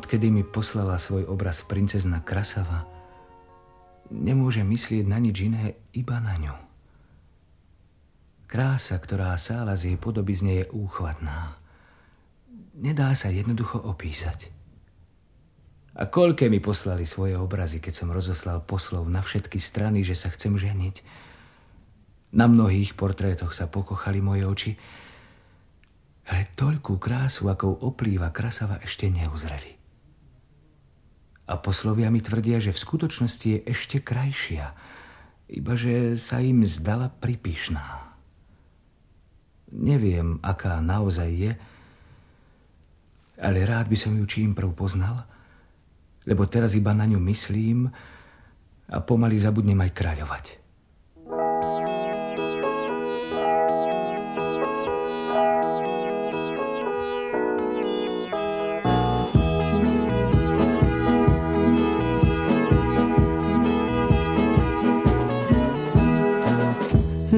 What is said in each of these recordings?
Odkedy mi poslala svoj obraz princezna Krasava, nemôže myslieť na nič iné, iba na ňu. Krása, ktorá sála z jej podobizne, je úchvatná. Nedá sa jednoducho opísať. A koľké mi poslali svoje obrazy, keď som rozoslal poslov na všetky strany, že sa chcem ženiť. Na mnohých portrétoch sa pokochali moje oči, ale toľkú krásu, akou oplýva krasava, ešte neuzreli. A poslovia mi tvrdia, že v skutočnosti je ešte krajšia, iba že sa im zdala pripíšná. Neviem, aká naozaj je, ale rád by som ju čím prv poznal, lebo teraz iba na ňu myslím a pomaly zabudnem aj kráľovať.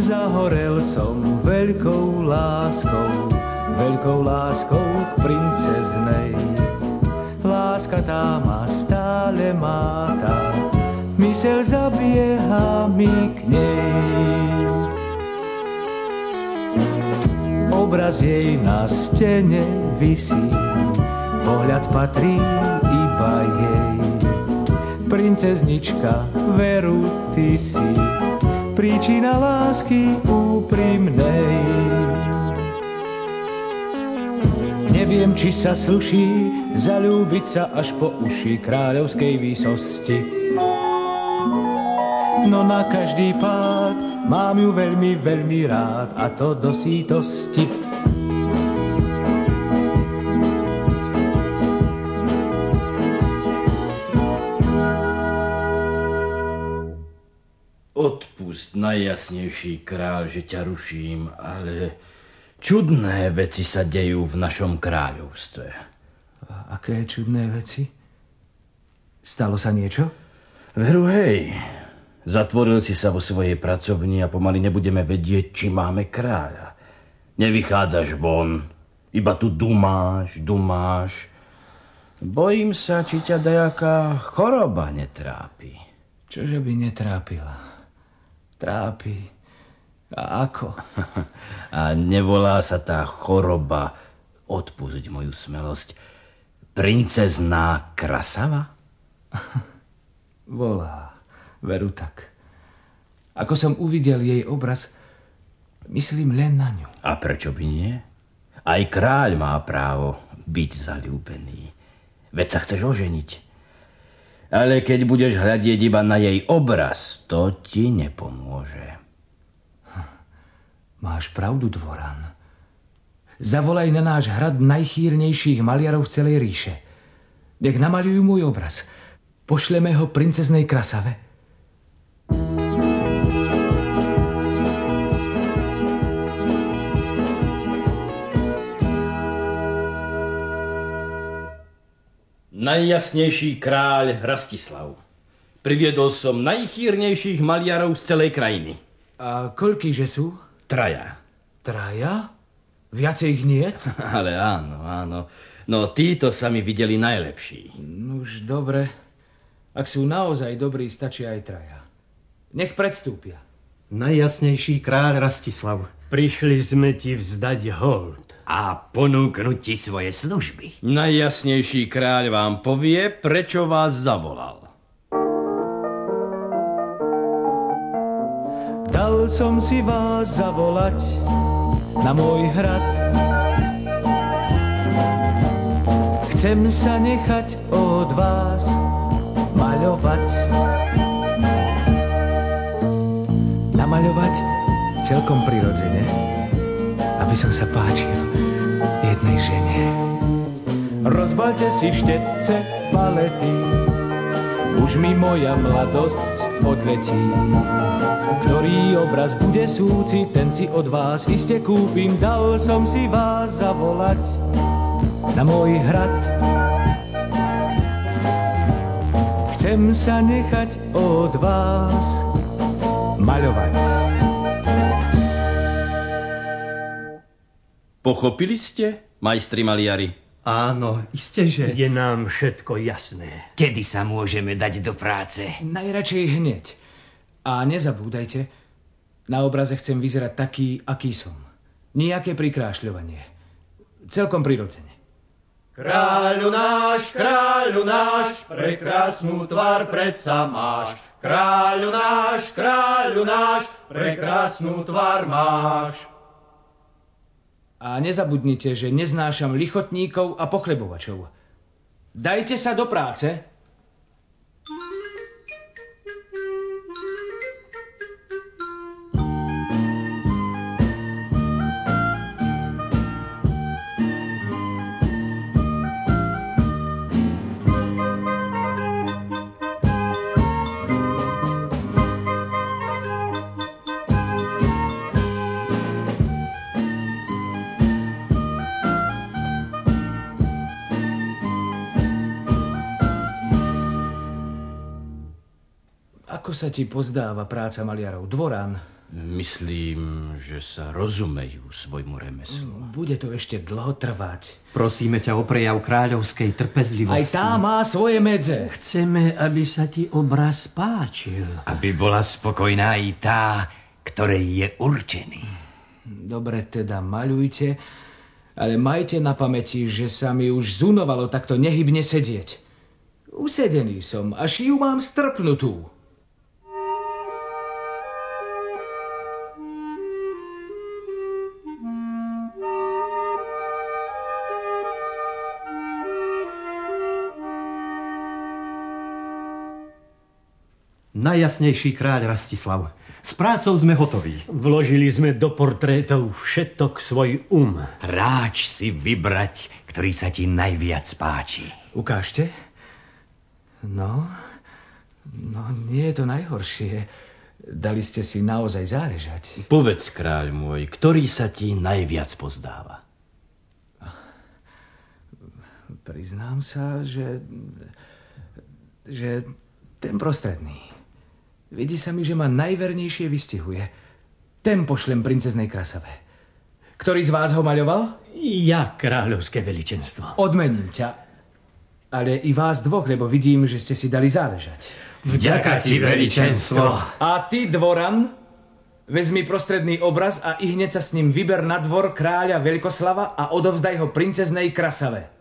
Zahorel som veľkou láskou, veľkou láskou k princeznej. Láska tá ma stále máta, mysel zabieha mi k nej. Obraz jej na stene visí, pohľad patrí iba jej. Princeznička, veru ty si, príčina lásky úprimnej. Neviem, či sa sluší zalúbiť sa až po uši kráľovskej výsosti. No na každý pád mám ju veľmi, veľmi rád a to do sítosti. Najjasnejší kráľ, že ťa ruším, ale čudné veci sa dejú v našom kráľovstve. A aké čudné veci? Stalo sa niečo? Veru hej, zatvoril si sa vo svojej pracovni a pomaly nebudeme vedieť, či máme kráľa. Nevychádzaš von, iba tu dumáš, dumáš. Bojím sa, či ťa dajaká choroba netrápi. Čože by netrápila? Trápi. A ako? A nevolá sa tá choroba, odpustiť moju smelosť, princezná krasava? Volá, veru tak. Ako som uvidel jej obraz, myslím len na ňu. A prečo by nie? Aj kráľ má právo byť zalúbený. Veď sa chceš oženiť. Ale keď budeš hľadieť iba na jej obraz, to ti nepomôže. Máš pravdu, dvoran. Zavolaj na náš hrad najchýrnejších maliarov celej ríše. Nech namalujú môj obraz. Pošleme ho princeznej krasave. Najjasnejší kráľ Rastislav. Priviedol som najchýrnejších maliarov z celej krajiny. A koľký že sú? Traja. Traja? Viacej ich nie? Ale áno, áno. No títo sa mi videli najlepší. Už dobre. Ak sú naozaj dobrí, stačia aj traja. Nech predstúpia. Najjasnejší kráľ Rastislav. Prišli sme ti vzdať hold a ponúknuť ti svoje služby. Najjasnejší kráľ vám povie, prečo vás zavolal. Dal som si vás zavolať na môj hrad. Chcem sa nechať od vás maľovať. Namaľovať celkom prirodzene, aby som sa páčil jednej žene. Rozbalte si štetce palety, už mi moja mladosť odletí. Ktorý obraz bude súci, ten si od vás iste kúpim. Dal som si vás zavolať na môj hrad. Chcem sa nechať od vás maľovať. Pochopili ste, majstri maliari? Áno, iste, že... Je nám všetko jasné. Kedy sa môžeme dať do práce? Najradšej hneď. A nezabúdajte, na obraze chcem vyzerať taký, aký som. Nijaké prikrášľovanie. Celkom prirodzene. Kráľu náš, kráľu náš, prekrásnu tvár predsa máš. Kráľu náš, kráľu náš, prekrásnu tvár máš. A nezabudnite, že neznášam lichotníkov a pochlebovačov. Dajte sa do práce. Ako sa ti pozdáva práca maliarov? Dvoran? Myslím, že sa rozumejú svojmu remeslu. Bude to ešte dlho trvať. Prosíme ťa o prejav kráľovskej Aj trpezlivosti. tá má svoje medze. Chceme, aby sa ti obraz páčil. Aby bola spokojná i tá, ktorej je určený. Dobre teda maľujte, ale majte na pamäti, že sa mi už zunovalo takto nehybne sedieť. Usedený som, až ju mám strpnutú. Najjasnejší kráľ Rastislav. S prácou sme hotoví. Vložili sme do portrétov všetok svoj um. Ráč si vybrať, ktorý sa ti najviac páči. Ukážte? No, no nie je to najhoršie. Dali ste si naozaj záležať. Povedz, kráľ môj, ktorý sa ti najviac pozdáva? Priznám sa, že... že ten prostredný. Vidí sa mi, že ma najvernejšie vystihuje. Ten pošlem princeznej krasave. Ktorý z vás ho maľoval? Ja, kráľovské veličenstvo. Odmením ťa. Ale i vás dvoch, lebo vidím, že ste si dali záležať. Vďaka ti, veličenstvo. A ty, dvoran, vezmi prostredný obraz a i hneď sa s ním vyber na dvor kráľa Veľkoslava a odovzdaj ho princeznej krasave.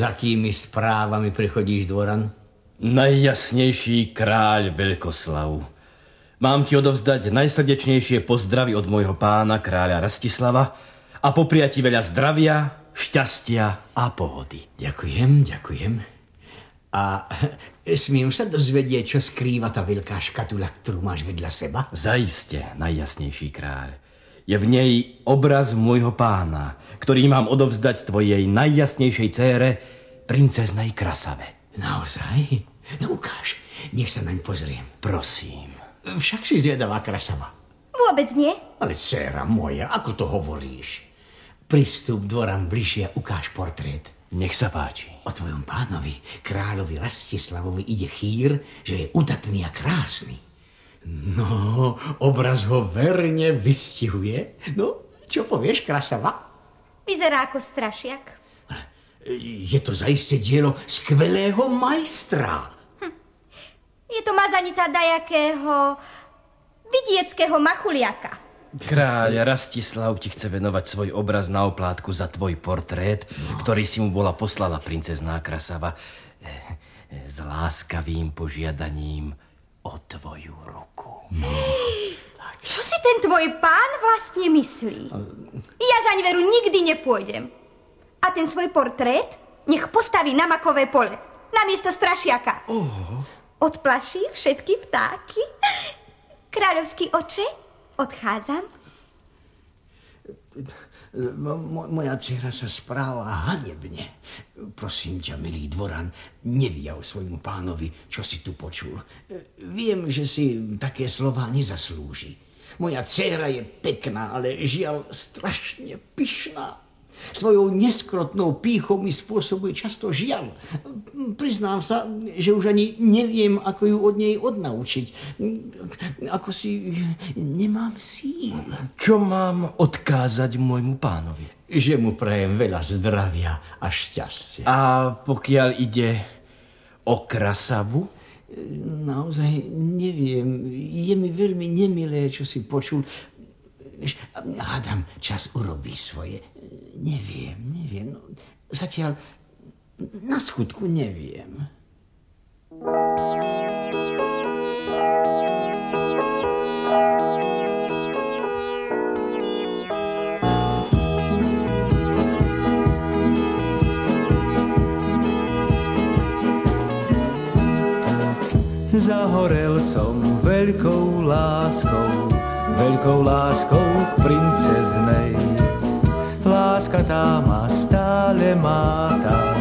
S akými správami prichodíš, dvoran? Najjasnejší kráľ Veľkoslav. Mám ti odovzdať najsrdečnejšie pozdravy od môjho pána, kráľa Rastislava a popriať ti veľa zdravia, šťastia a pohody. Ďakujem, ďakujem. A smiem sa dozvedieť, čo skrýva tá veľká škatula, ktorú máš vedľa seba? Zaiste, najjasnejší kráľ. Je v nej obraz môjho pána, ktorý mám odovzdať tvojej najjasnejšej cére, princeznej krasave. Naozaj? No ukáž, nech sa naň pozriem. Prosím. Však si zvedavá krasava. Vôbec nie. Ale dcera moja, ako to hovoríš? Pristup dvoran bližšie a ukáž portrét. Nech sa páči. O tvojom pánovi, kráľovi Rastislavovi, ide chýr, že je udatný a krásny. No, obraz ho verne vystihuje. No, čo povieš, krasava? Vyzerá ako strašiak. Je to zaiste dielo skvelého majstra. Je to mazanica dajakého vidieckého machuliaka. Kráľ Rastislav ti chce venovať svoj obraz na oplátku za tvoj portrét, ktorý si mu bola poslala princezná krasava eh, eh, s láskavým požiadaním o tvoju ruku. Čo si ten tvoj pán vlastne myslí? Ja za veru nikdy nepôjdem. A ten svoj portrét nech postaví na makové pole, namiesto strašiaka. Odplaší všetky vtáky. Kráľovský oče, odchádzam. Mo- moja dcera sa správa hanebne. Prosím ťa, milý dvoran, nevyjav svojmu pánovi, čo si tu počul. Viem, že si také slova nezaslúži. Moja dcera je pekná, ale žiaľ strašne pyšná. Svojou neskrotnou pýchou mi spôsobuje často žiaľ. Priznám sa, že už ani neviem, ako ju od nej odnaučiť. Ako si nemám síl. Čo mám odkázať môjmu pánovi? Že mu prajem veľa zdravia a šťastia. A pokiaľ ide o krasavu? Naozaj neviem. Je mi veľmi nemilé, čo si počul. Hádam, čas urobí svoje. Neviem, neviem. No, zatiaľ na skutku neviem. Zahorel som veľkou láskou, veľkou láskou k princeznej láska tá ma stále máta,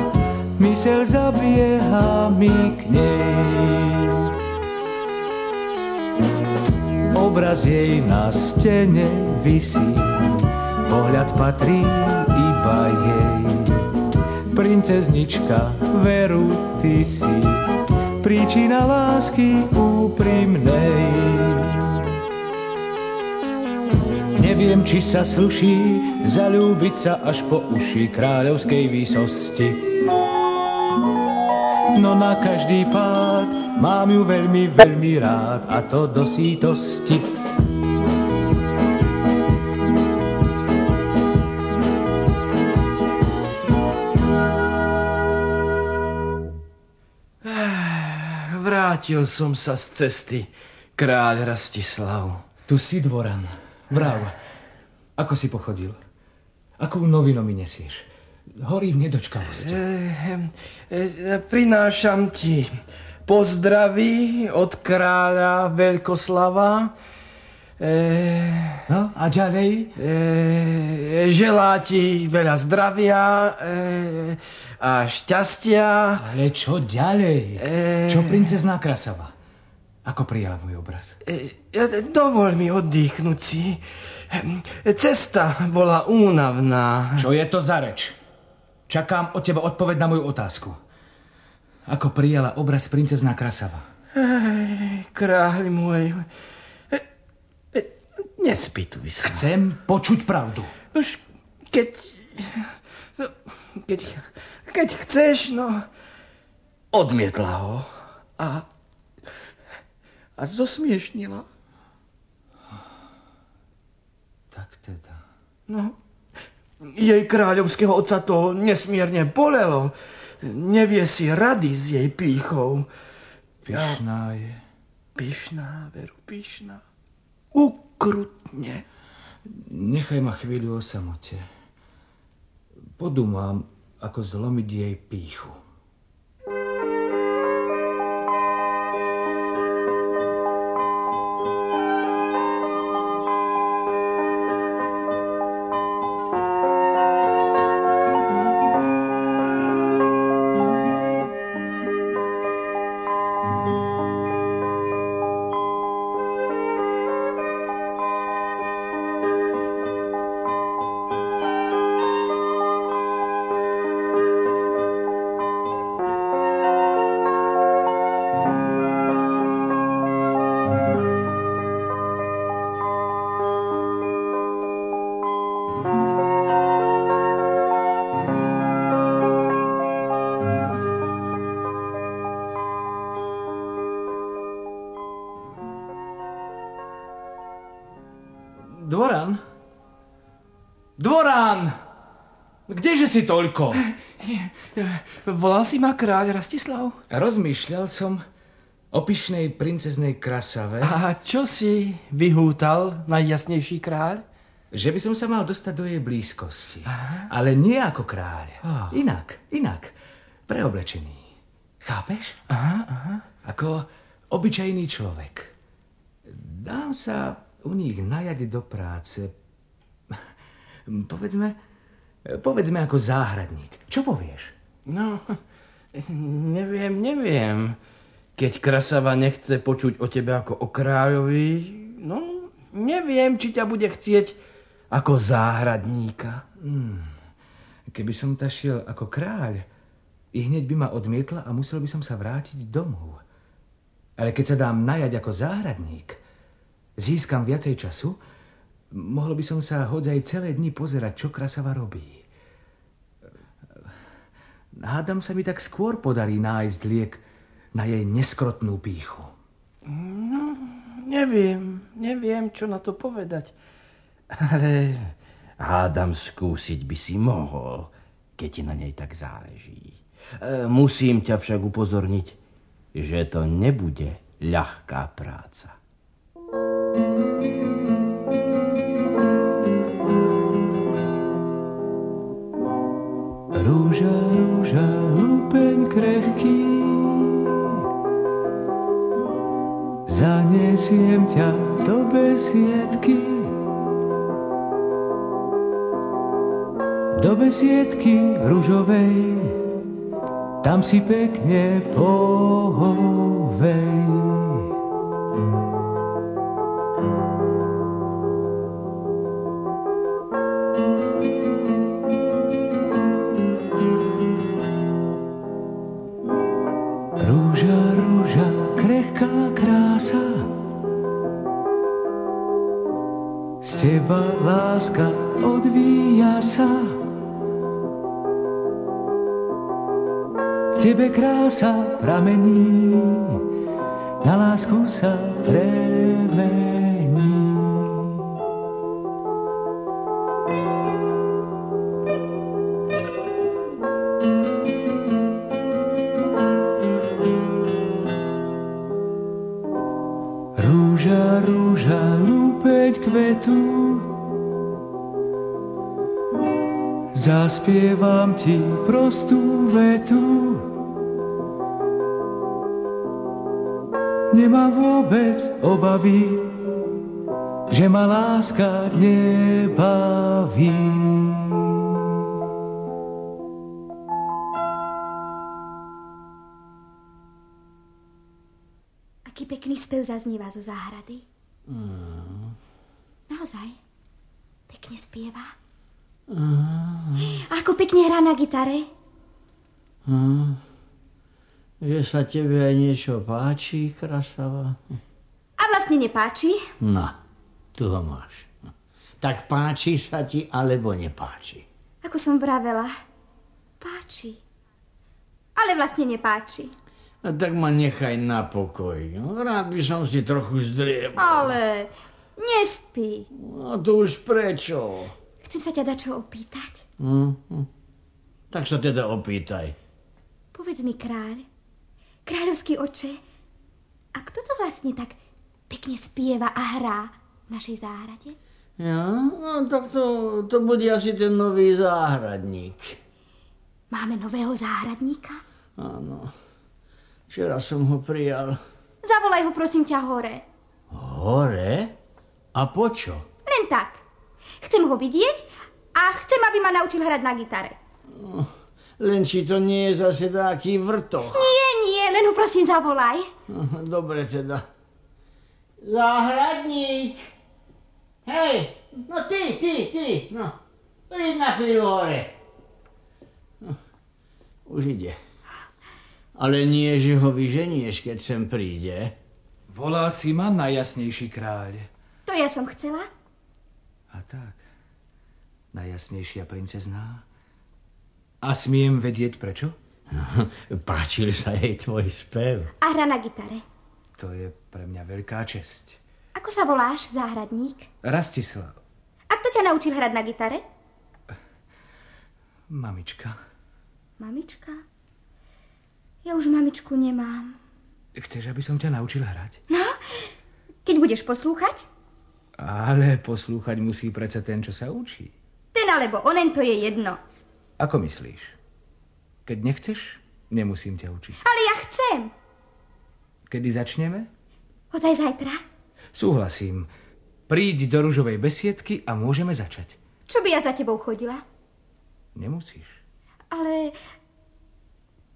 mysel zabieha mi k nej. Obraz jej na stene visí, pohľad patrí iba jej. Princeznička, veru ty si, príčina lásky úprimnej. Neviem, či sa sluší zalúbiť sa až po uši kráľovskej výsosti. No na každý pád mám ju veľmi, veľmi rád a to do sítosti. Vrátil som sa z cesty, kráľ Rastislav. Tu si dvoran. Vrav, ako si pochodil? Akú novinu mi nesieš? Horím nedočkavosti. E, e, prinášam ti pozdraví od kráľa Veľkoslava. E, no a ďalej? E, želá ti veľa zdravia e, a šťastia. Ale čo ďalej? E, čo princezná Krasava? Ako prijala môj obraz? E, dovol mi oddychnúť si. Cesta bola únavná. Čo je to za reč? Čakám od teba odpoveď na moju otázku. Ako prijala obraz princezná Krasava? Ej, kráľ môj, nespýtuj sa. Chcem počuť pravdu. Už keď... No, keď, keď chceš, no... Odmietla ho. A a zosmiešnila. Tak teda. No, jej kráľovského otca to nesmierne bolelo. Nevie si rady s jej pýchou. Pyšná je. Pyšná, veru, pyšná. Ukrutne. Nechaj ma chvíľu o samote. Podúmam, ako zlomiť jej pýchu. Si toľko? Volal si ma kráľ Rastislav? Rozmýšľal som o pyšnej princeznej krasave. A čo si vyhútal, najjasnejší kráľ? Že by som sa mal dostať do jej blízkosti. Aha. Ale nie ako kráľ. Oh. Inak, inak. Preoblečený. Chápeš? Aha, aha. Ako obyčajný človek. Dám sa u nich najať do práce Povedzme, povedzme ako záhradník. Čo povieš? No, neviem, neviem. Keď krasava nechce počuť o tebe ako o kráľovi, no, neviem, či ťa bude chcieť ako záhradníka. Hmm. Keby som ta šiel ako kráľ, i hneď by ma odmietla a musel by som sa vrátiť domov. Ale keď sa dám najať ako záhradník, získam viacej času, mohol by som sa hodzaj celé dni pozerať, čo krasava robí. Hádam sa mi tak skôr podarí nájsť liek na jej neskrotnú píchu. No, neviem, neviem, čo na to povedať. Ale hádam skúsiť by si mohol, keď ti na nej tak záleží. E, musím ťa však upozorniť, že to nebude ľahká práca. Rúža, rúža, lupeň krehký, zanesiem ťa do besiedky. Do besiedky rúžovej, tam si pekne pohovej. Teba láska odvíja sa. tebe krása pramení, na lásku sa premení. Prostú vetu. nemá vôbec obavy, že ma láska nebaví. Aký pekný spev zazníva zo záhrady. Mm. Naozaj. Pekne spieva. Ako pekne hrá na gitare. Že sa tebe aj niečo páči, krasava? A vlastne nepáči? No, tu ho máš. Tak páči sa ti, alebo nepáči? Ako som vravela, páči. Ale vlastne nepáči. No tak ma nechaj na pokoj. No, rád by som si trochu zdriemal. Ale nespí. No to už prečo? Chcem sa ťa dačo opýtať. Hm, hm. Tak sa teda opýtaj. Povedz mi, kráľ, Kráľovský oče, a kto to vlastne tak pekne spieva a hrá v našej záhrade? Ja, no tak to, to bude asi ten nový záhradník. Máme nového záhradníka? Áno. Včera som ho prijal. Zavolaj ho prosím ťa hore. Hore? A po čo? Len tak. Chcem ho vidieť a chcem, aby ma naučil hrať na gitare. No, len či to nie je zase taký vrtoch. Nie, nie, len ho prosím zavolaj. Dobre teda. Záhradník. Hej, no ty, ty, ty, no. Príď na chvíľu hore. No, už ide. Ale nie, že ho vyženieš, keď sem príde. Volal si ma najjasnejší kráľ. To ja som chcela. A tak. Najjasnejšia princezná. A smiem vedieť prečo? Páčil sa jej tvoj spev. A hra na gitare. To je pre mňa veľká česť. Ako sa voláš, záhradník? Rastislav. A kto ťa naučil hrať na gitare? Mamička. Mamička? Ja už mamičku nemám. Chceš, aby som ťa naučil hrať? No, keď budeš poslúchať? Ale poslúchať musí predsa ten, čo sa učí. Ten alebo onen to je jedno. Ako myslíš? Keď nechceš, nemusím ťa učiť. Ale ja chcem. Kedy začneme? Ozaj zajtra? Súhlasím. Príď do ružovej besiedky a môžeme začať. Čo by ja za tebou chodila? Nemusíš. Ale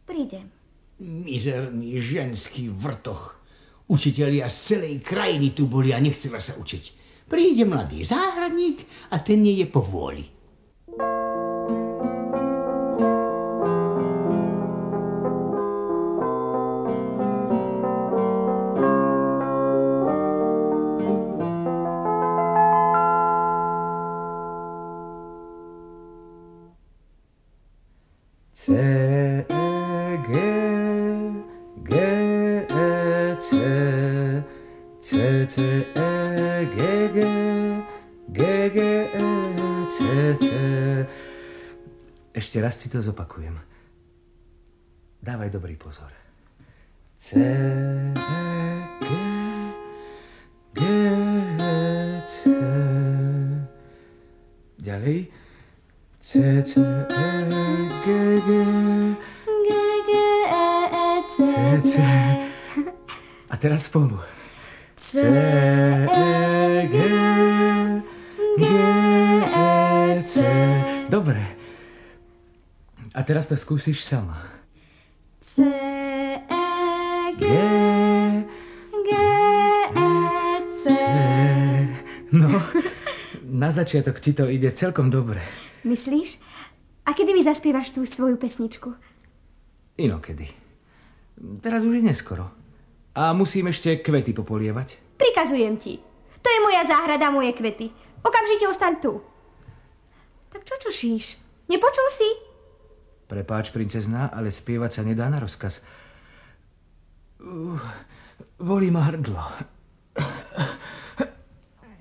prídem. Mizerný ženský vrtoch. Učitelia z celej krajiny tu boli a nechcela sa učiť. Príde mladý záhradník a ten nie je povôli. Si to zopakujem. Dávaj dobrý pozor. C, E, G, G, C. Ďalej. C, C, E, G, G, G, G, E, E, C, C. A teraz spolu. C, A teraz to skúsiš sama. C, E, G, G, E, C. No, na začiatok ti to ide celkom dobre. Myslíš? A kedy mi zaspievaš tú svoju pesničku? Inokedy. Teraz už je neskoro. A musím ešte kvety popolievať. Prikazujem ti. To je moja záhrada, moje kvety. Okamžite ostaň tu. Tak čo čušíš? Nepočul si? Prepáč, princezná, ale spievať sa nedá na rozkaz. Uh, bolí ma hrdlo.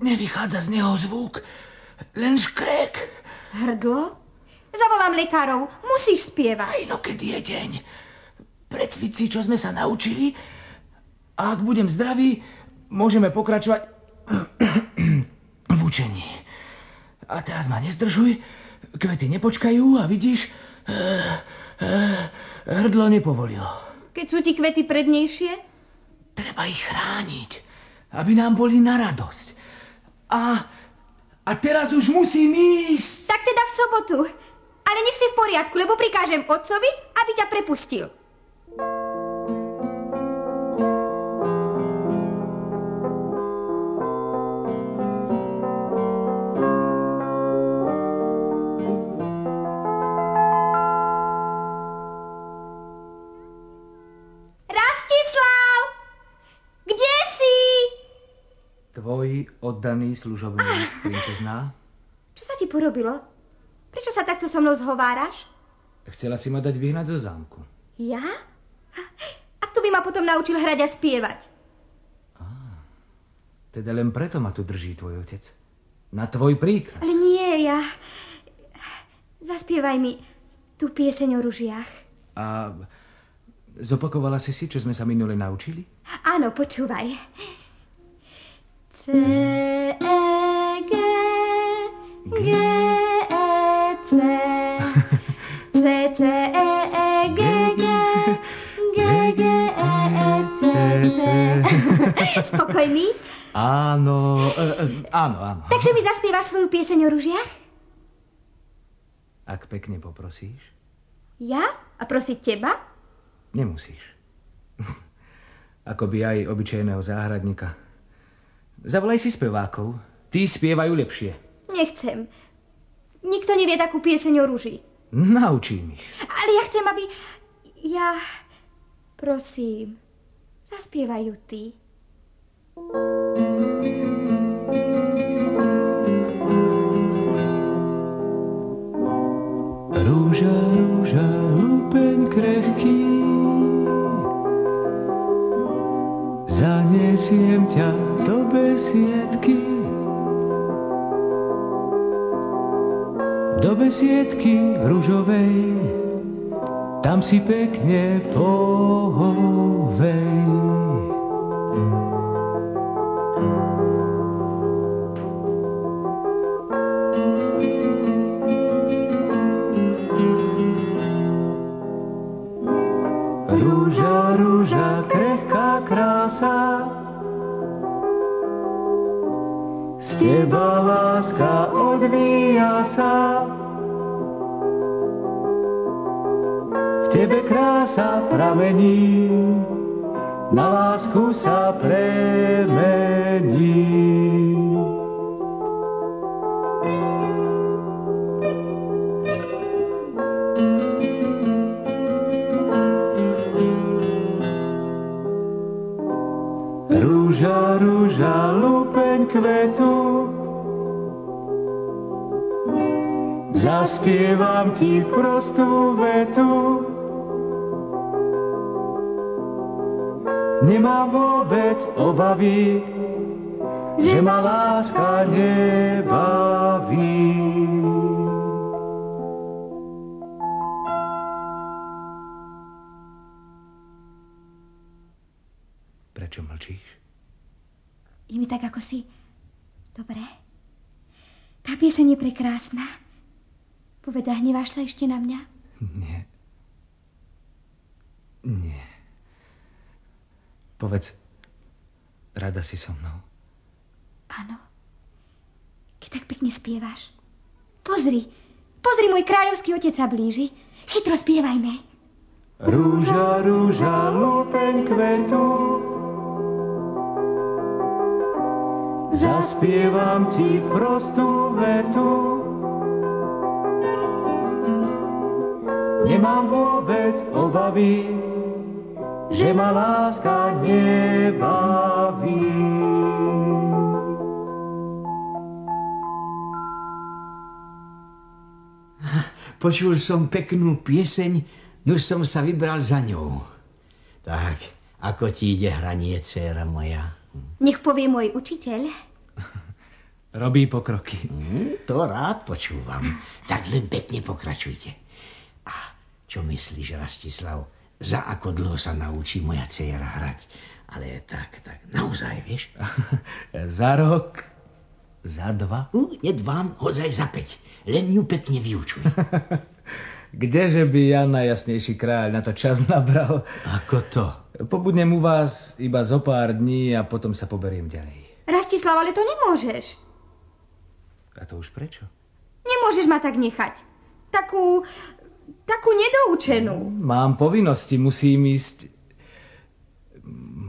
Nevychádza z neho zvuk, len škrek. Hrdlo? Zavolám lekárov. Musíš spievať. Inokedy je deň. Precviť si, čo sme sa naučili. A ak budem zdravý, môžeme pokračovať v učení. A teraz ma nezdržuj, kvety nepočkajú a vidíš, hrdlo nepovolilo. Keď sú ti kvety prednejšie? Treba ich chrániť, aby nám boli na radosť. A, a teraz už musím ísť. Tak teda v sobotu. Ale nech si v poriadku, lebo prikážem otcovi, aby ťa prepustil. Rastislav! Tvoj oddaný služobník, princezná. Čo sa ti porobilo? Prečo sa takto so mnou zhováraš? Chcela si ma dať vyhnať zo zámku. Ja? A kto by ma potom naučil hrať a spievať? Teda len preto ma tu drží tvoj otec. Na tvoj príkaz. Ale nie, ja... Zaspievaj mi tú pieseň o ružiach. A zopakovala si si, čo sme sa minule naučili? Áno, počúvaj. C, E, G, G, E, C. C, C, E, E, G, G, G, G, E, E, C, C. Spokojný? Áno, áno, áno. Takže mi zaspievaš svoju pieseň o ružiach? Ak pekne poprosíš, Ja? A prosiť teba? nemusíš. Ako by aj obyčajného záhradníka. Zavolaj si spevákov. Tí spievajú lepšie. Nechcem. Nikto nevie takú pieseň o ruži. Naučím ich. Ale ja chcem, aby... Ja... Prosím, zaspievajú ty. Rúža, rúža, lupeň krehký. Zanesiem ťa do besiedky. Do besiedky rúžovej, tam si pekne pohovej. Rúža, rúža, krehká krása, teba láska odvíja sa. V tebe krása pramení, na lásku sa premení. Zaspievam ti prostú vetu. Nemám vôbec obavy, že ma láska nebaví. Prečo mlčíš? Je mi tak, ako si... Dobre. Tá pieseň je prekrásna. Povedz, hneváš sa ešte na mňa? Nie. Nie. Povedz, rada si so mnou. Áno. Keď tak pekne spievaš. Pozri, pozri, môj kráľovský otec sa blíži. Chytro spievajme. Rúža, rúža, lupeň kvetu, zaspievam ti prostú vetu. Nemám vôbec obavy, že ma láska nebaví. Počul som peknú pieseň, no som sa vybral za ňou. Tak, ako ti ide hranie, dcera moja? Nech povie môj učiteľ. Robí pokroky. Hm, to rád počúvam. Tak len pekne pokračujte. Čo myslíš, Rastislav, za ako dlho sa naučí moja dcera hrať? Ale tak, tak, naozaj, vieš? Za rok, za dva. Uh, nedvám, hozaj za päť. Len ju pekne vyučuj. Kdeže by ja najjasnejší kráľ na to čas nabral? Ako to? Pobudnem u vás iba zo pár dní a potom sa poberiem ďalej. Rastislav, ale to nemôžeš. A to už prečo? Nemôžeš ma tak nechať. Takú... takú nedoučenú. Mám povinnosti, musím ísť...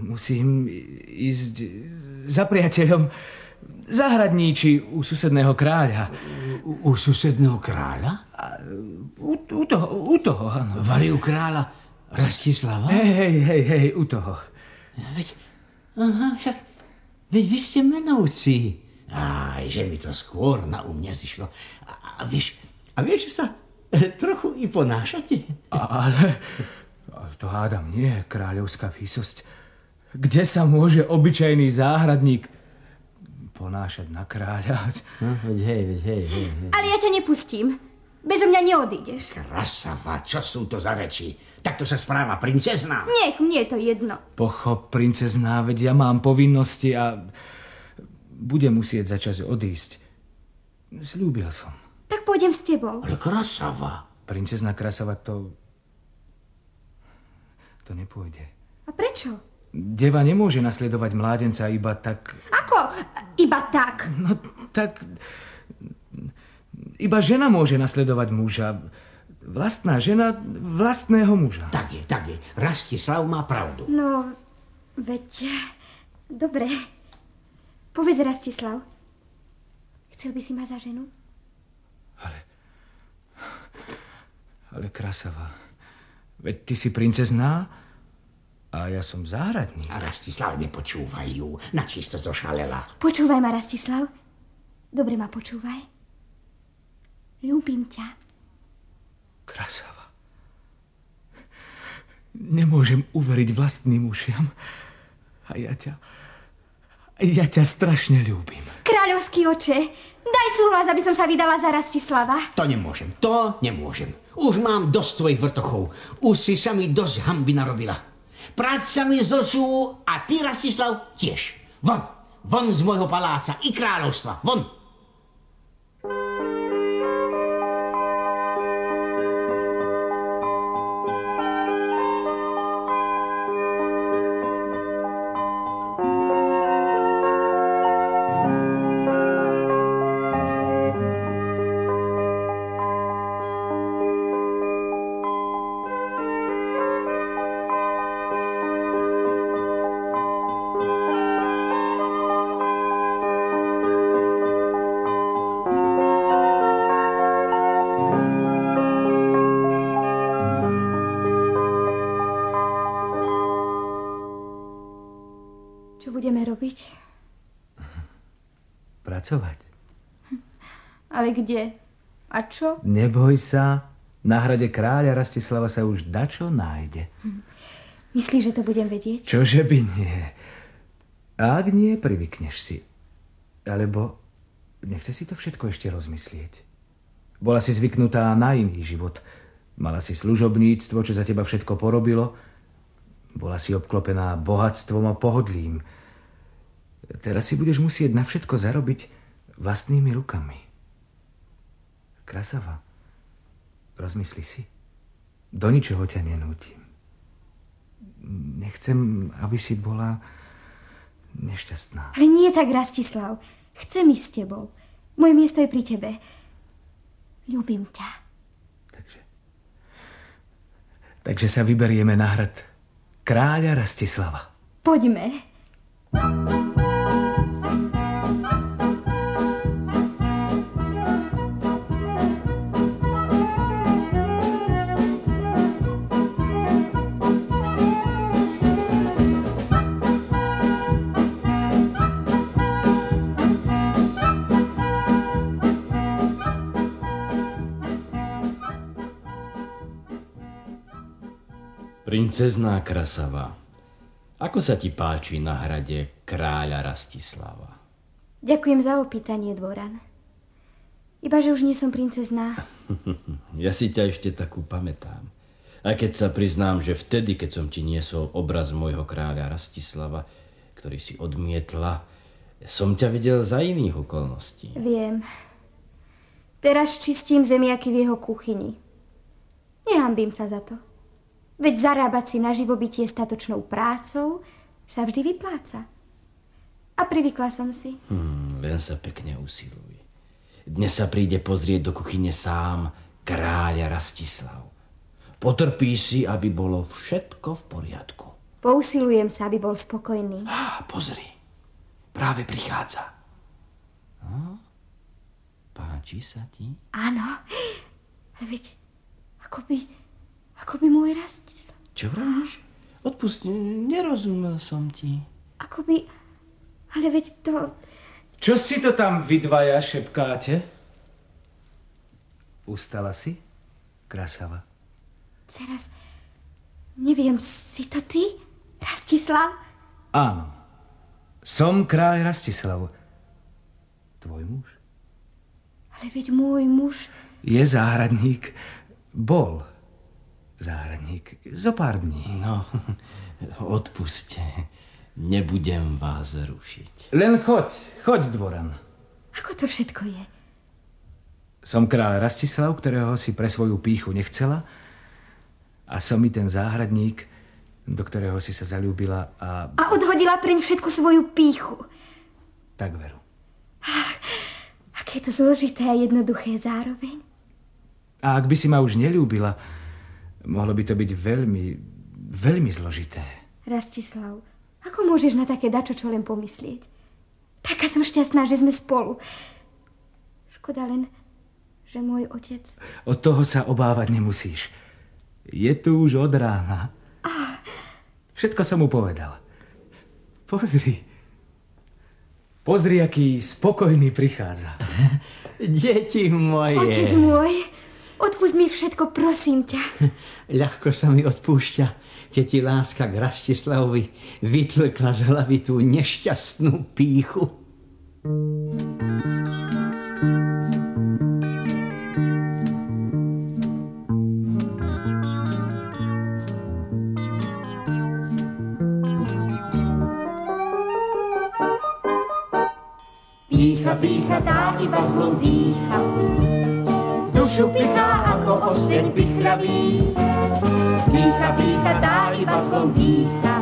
Musím ísť za priateľom zahradníči u susedného kráľa. U, u susedného kráľa? U, u toho, u toho, áno. Vari u kráľa Rastislava? Hej, hej, hej, hej, u toho. Veď, aha, však, veď vy ste menovci. Aj, že mi to skôr na um nezišlo. A, a vieš, a vieš, že sa trochu i ponášate? Ale, ale to hádam nie, kráľovská výsosť. Kde sa môže obyčajný záhradník ponášať na kráľa? No, veď hej, veď hej, hej, hej. Ale ja ťa nepustím. Bezo mňa neodídeš. Krasava, čo sú to za reči? Takto sa správa princezna. Nech, mne je to jedno. Pochop, princezná, veď ja mám povinnosti a budem musieť začas odísť. Sľúbil som. Tak pôjdem s tebou. Ale krasava. Princezná Krasava to... To nepôjde. A prečo? Deva nemôže nasledovať mládenca iba tak... Ako? Iba tak. No tak... Iba žena môže nasledovať muža. Vlastná žena vlastného muža. Tak je, tak je. Rastislav má pravdu. No, veď... Dobre. Povedz, Rastislav. Chcel by si ma za ženu? Ale... Ale Krasava... Veď ty si princezná a ja som záhradník. A Rastislav nepočúvajú. Načisto zošalela. Počúvaj ma, Rastislav. Dobre ma počúvaj. Ľúbim ťa. Krasava. Nemôžem uveriť vlastným ušiam. A ja ťa... Ja ťa strašne ľúbim. Kráľovský oče, daj súhlas, aby som sa vydala za Rastislava. To nemôžem, to nemôžem. Už mám dosť tvojich vrtochov. Už si sa mi dosť hamby narobila. Práca mi zosú a ty, Rastislav, tiež. Von, von z môjho paláca i kráľovstva, von. pracovať. Ale kde? A čo? Neboj sa, na hrade kráľa Rastislava sa už dačo nájde. Myslíš, že to budem vedieť? Čože by nie? A ak nie, privykneš si. Alebo nechce si to všetko ešte rozmyslieť. Bola si zvyknutá na iný život. Mala si služobníctvo, čo za teba všetko porobilo. Bola si obklopená bohatstvom a pohodlím. Teraz si budeš musieť na všetko zarobiť vlastnými rukami. Krasava, rozmysli si. Do ničoho ťa nenútim. Nechcem, aby si bola nešťastná. Ale nie tak, Rastislav. Chcem ísť s tebou. Moje miesto je pri tebe. Ľúbim ťa. Takže, takže sa vyberieme na hrad kráľa Rastislava. Poďme. Princezná Krasava, ako sa ti páči na hrade kráľa Rastislava? Ďakujem za opýtanie, Dvoran. Iba, že už nie som princezná. ja si ťa ešte takú pamätám. A keď sa priznám, že vtedy, keď som ti niesol obraz môjho kráľa Rastislava, ktorý si odmietla, som ťa videl za iných okolností. Viem. Teraz čistím zemiaky v jeho kuchyni. Nehambím sa za to. Veď zarábať si na živobytie statočnou prácou sa vždy vypláca. A privykla som si. Hmm, len sa pekne usiluj. Dnes sa príde pozrieť do kuchyne sám kráľa Rastislav. Potrpí si, aby bolo všetko v poriadku. Pousilujem sa, aby bol spokojný. Á, pozri, práve prichádza. No, páči sa ti? Áno, veď ako by ako by môj Rastislav. Čo vravíš? Odpust, nerozumel som ti. Ako by... Ale veď to... Čo si to tam vy dvaja šepkáte? Ustala si? Krasava. Teraz... Neviem, si to ty, Rastislav? Áno. Som kráľ Rastislav. Tvoj muž? Ale veď môj muž... Je záhradník. Bol záhradník. Zo pár dní. No, odpuste. Nebudem vás rušiť. Len choď, choď, dvoran. Ako to všetko je? Som kráľ Rastislav, ktorého si pre svoju píchu nechcela a som mi ten záhradník, do ktorého si sa zalúbila a... A odhodila preň všetku svoju píchu. Tak veru. Ach, aké je to zložité a jednoduché zároveň. A ak by si ma už nelúbila, Mohlo by to byť veľmi, veľmi zložité. Rastislav, ako môžeš na také dačo čo len pomyslieť? Taká som šťastná, že sme spolu. Škoda len, že môj otec... Od toho sa obávať nemusíš. Je tu už od rána. Všetko som mu povedal. Pozri. Pozri, aký spokojný prichádza. Deti moje. Otec môj, Odpust mi všetko, prosím ťa. Ľahko sa mi odpúšťa, keď ti láska k Rastislavovi vytlkla z hlavy tú nešťastnú píchu. Pícha, pícha, tá iba zlom dýcha, dušu pichá ako osteň pichľavý. Pícha, pícha, tá iba zlom dýcha,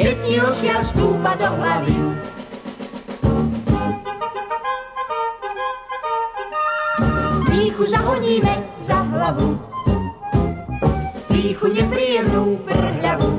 keď ti ošiaľ stúpa do hlavy. Píchu zahoníme za hlavu, píchu nepríjemnú prhľavu.